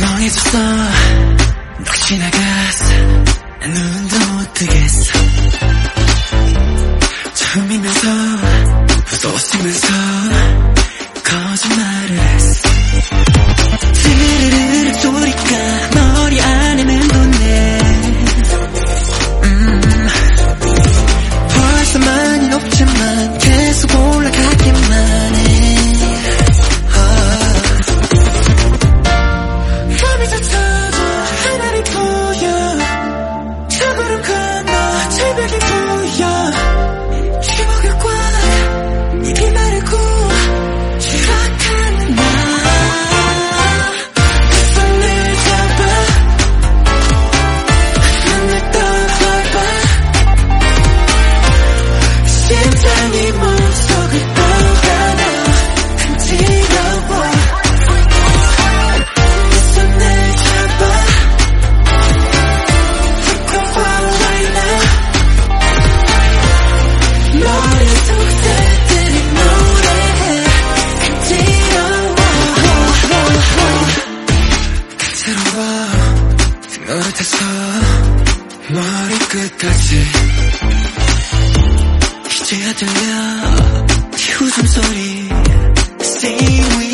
멍해졌어. 넋이 나갔어. 눈도 못 뜨겠어. 처음이면서 웃으면서 거짓말을 봐. 너를 타서 머리끝까지. 이제야 들려. 네 웃음소리. Sing with